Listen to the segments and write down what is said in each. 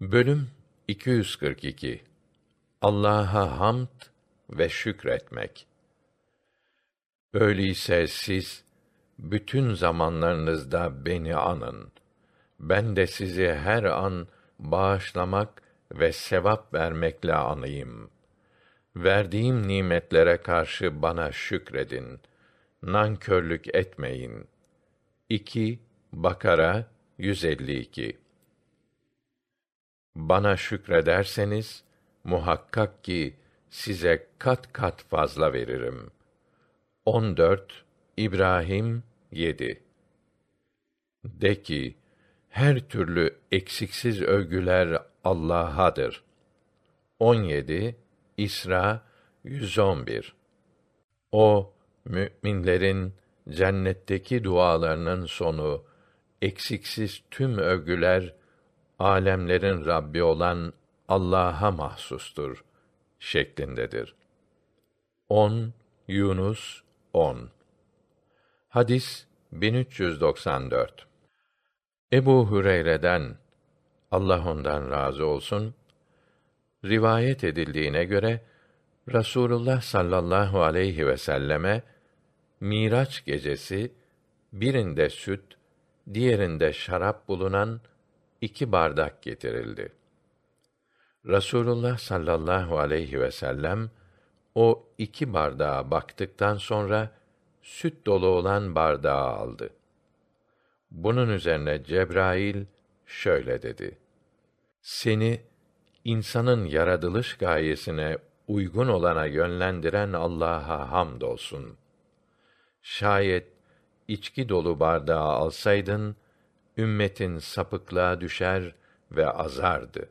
Bölüm 242 Allah'a hamd ve şükretmek. Öyleyse siz bütün zamanlarınızda beni anın. Ben de sizi her an bağışlamak ve sevap vermekle anayım. Verdiğim nimetlere karşı bana şükredin. Nankörlük etmeyin. 2 Bakara 152 bana şükrederseniz muhakkak ki size kat kat fazla veririm. 14 İbrahim 7 De ki her türlü eksiksiz övgüler Allah'adır. 17 İsra 111 O müminlerin cennetteki dualarının sonu eksiksiz tüm övgüler alemlerin Rabbi olan Allah'a mahsustur şeklindedir. 10 Yunus 10 Hadis 1394 Ebu Hüreyre'den Allah ondan razı olsun rivayet edildiğine göre Rasulullah sallallahu aleyhi ve selleme Miraç gecesi birinde süt, diğerinde şarap bulunan iki bardak getirildi. Rasulullah sallallahu aleyhi ve sellem o iki bardağa baktıktan sonra süt dolu olan bardağı aldı. Bunun üzerine Cebrail şöyle dedi: Seni insanın yaratılış gayesine uygun olana yönlendiren Allah'a hamdolsun. Şayet içki dolu bardağı alsaydın, ümmetin sapıklığa düşer ve azardı.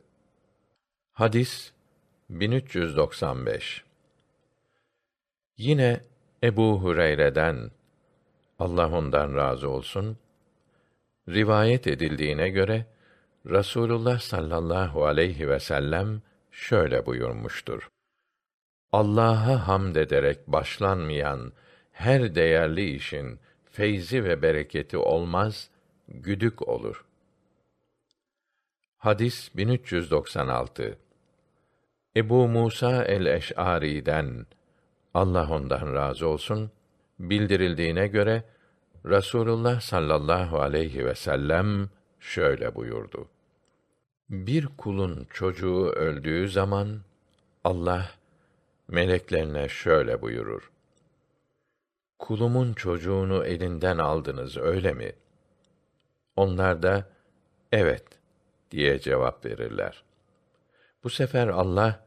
Hadis 1395 Yine Ebu Hureyre'den Allah ondan razı olsun rivayet edildiğine göre Rasulullah sallallahu aleyhi ve sellem şöyle buyurmuştur. Allah'a hamd ederek başlanmayan her değerli işin feyzi ve bereketi olmaz güdük olur. Hadis 1396 Ebu Musa el-Eş'ari'den Allah ondan razı olsun bildirildiğine göre Rasulullah sallallahu aleyhi ve sellem şöyle buyurdu. Bir kulun çocuğu öldüğü zaman Allah meleklerine şöyle buyurur. Kulumun çocuğunu elinden aldınız öyle mi?' Onlar da evet diye cevap verirler. Bu sefer Allah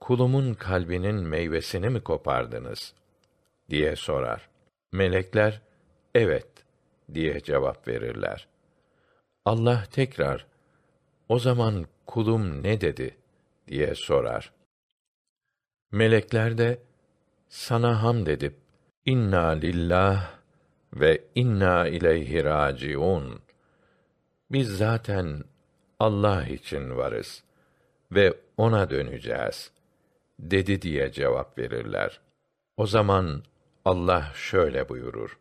kulumun kalbinin meyvesini mi kopardınız diye sorar. Melekler evet diye cevap verirler. Allah tekrar o zaman kulum ne dedi diye sorar. Melekler de sana hamd edip inna lillah ve inna ileyhi raciun. Biz zaten Allah için varız ve ona döneceğiz dedi diye cevap verirler. O zaman Allah şöyle buyurur.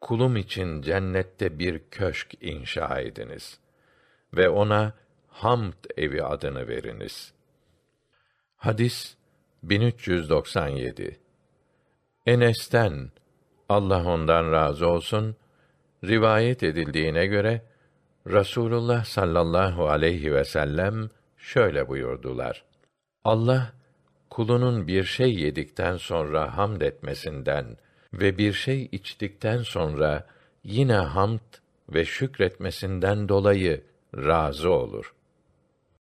Kulum için cennette bir köşk inşa ediniz ve ona hamd evi adını veriniz. Hadis 1397 Enes'ten Allah ondan razı olsun rivayet edildiğine göre Rasulullah sallallahu aleyhi ve sellem şöyle buyurdular. Allah kulunun bir şey yedikten sonra hamd etmesinden ve bir şey içtikten sonra yine hamd ve şükretmesinden dolayı razı olur.